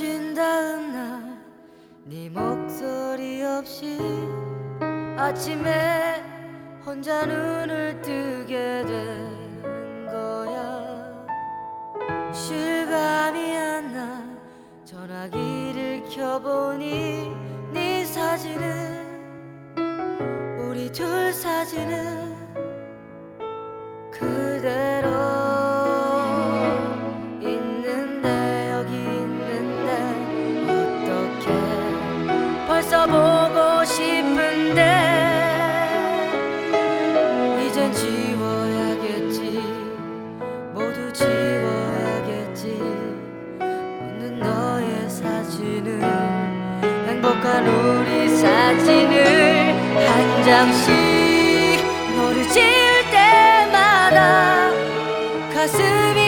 헤어진 다음 날 네 목소리 없이 아침에 혼자 눈을 뜨게 된 거야. 실감이 안 나. 전화기를 켜보니 네 사진은 우리 둘 사진은 써 보고 싶은데 이젠 지워야겠지. 모두 지워야겠지. 웃는 너의 사진을 행복한 우리 사진을 한 장씩. 너를 지울 때마다 가슴이